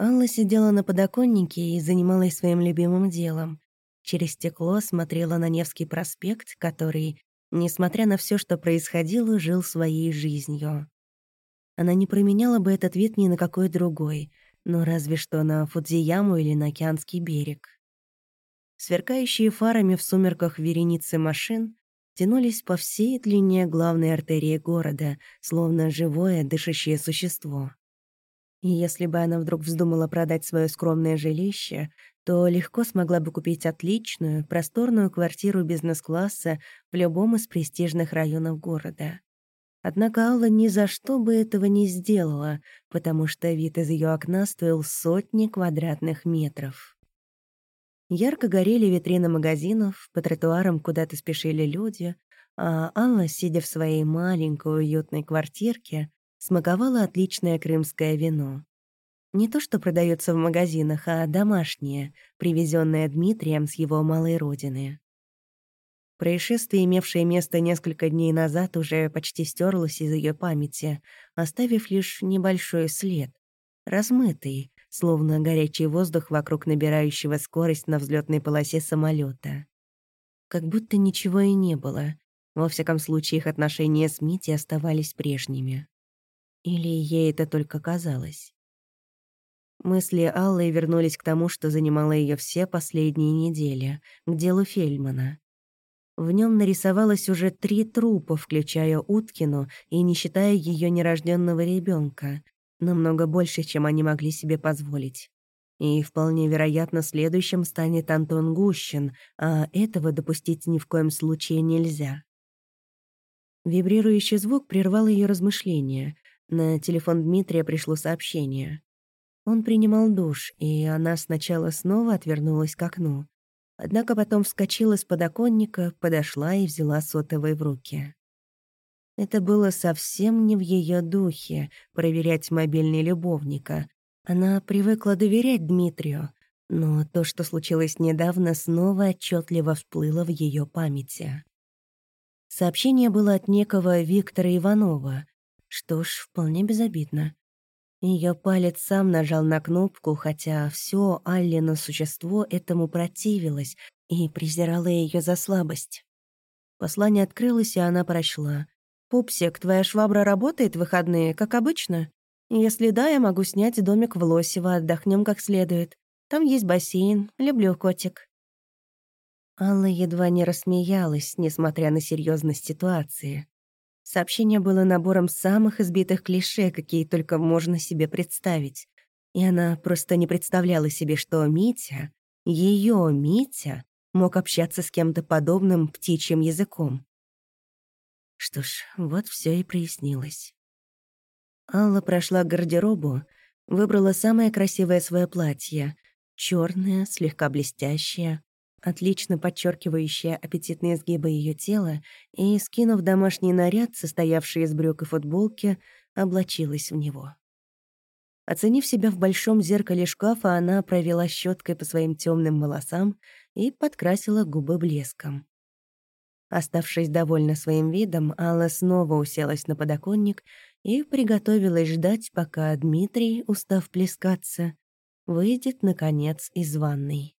Алла сидела на подоконнике и занималась своим любимым делом. Через стекло смотрела на Невский проспект, который, несмотря на все, что происходило, жил своей жизнью. Она не променяла бы этот вид ни на какой другой, но разве что на Фудзияму или на Океанский берег. Сверкающие фарами в сумерках вереницы машин тянулись по всей длине главной артерии города, словно живое дышащее существо. И если бы она вдруг вздумала продать свое скромное жилище, то легко смогла бы купить отличную, просторную квартиру бизнес-класса в любом из престижных районов города. Однако Алла ни за что бы этого не сделала, потому что вид из ее окна стоил сотни квадратных метров. Ярко горели витрины магазинов, по тротуарам куда-то спешили люди, а Алла, сидя в своей маленькой уютной квартирке, смаковала отличное крымское вино. Не то, что продается в магазинах, а домашнее, привезенное Дмитрием с его малой родины. Происшествие, имевшее место несколько дней назад, уже почти стерлось из ее памяти, оставив лишь небольшой след, размытый, словно горячий воздух вокруг набирающего скорость на взлетной полосе самолета. Как будто ничего и не было. Во всяком случае, их отношения с Мити оставались прежними. Или ей это только казалось? Мысли Аллы вернулись к тому, что занимало ее все последние недели, к делу Фельдмана. В нем нарисовалось уже три трупа, включая Уткину и не считая ее нерожденного ребенка, намного больше, чем они могли себе позволить. И вполне вероятно, следующим станет Антон Гущин, а этого допустить ни в коем случае нельзя. Вибрирующий звук прервал ее размышления. На телефон Дмитрия пришло сообщение. Он принимал душ, и она сначала снова отвернулась к окну. Однако потом вскочила с подоконника, подошла и взяла сотовый в руки. Это было совсем не в ее духе — проверять мобильный любовника. Она привыкла доверять Дмитрию, но то, что случилось недавно, снова отчетливо всплыло в ее памяти. Сообщение было от некого Виктора Иванова, что ж, вполне безобидно. Ее палец сам нажал на кнопку, хотя все Аллино существо этому противилось и презирало ее за слабость. Послание открылось, и она прочла. «Пупсик, твоя швабра работает в выходные, как обычно? Если да, я могу снять домик в Лосево, отдохнем как следует. Там есть бассейн. Люблю, котик». Алла едва не рассмеялась, несмотря на серьезность ситуации. Сообщение было набором самых избитых клише, какие только можно себе представить. И она просто не представляла себе, что Митя, ее Митя, мог общаться с кем-то подобным птичьим языком. Что ж, вот все и прояснилось. Алла прошла к гардеробу, выбрала самое красивое свое платье, черное, слегка блестящее, отлично подчеркивающая аппетитные изгибы ее тела, и, скинув домашний наряд, состоявший из брюк и футболки, облачилась в него. Оценив себя в большом зеркале шкафа, она провела щеткой по своим темным волосам и подкрасила губы блеском. Оставшись довольна своим видом, Алла снова уселась на подоконник и приготовилась ждать, пока Дмитрий, устав плескаться, выйдет, наконец, из ванной.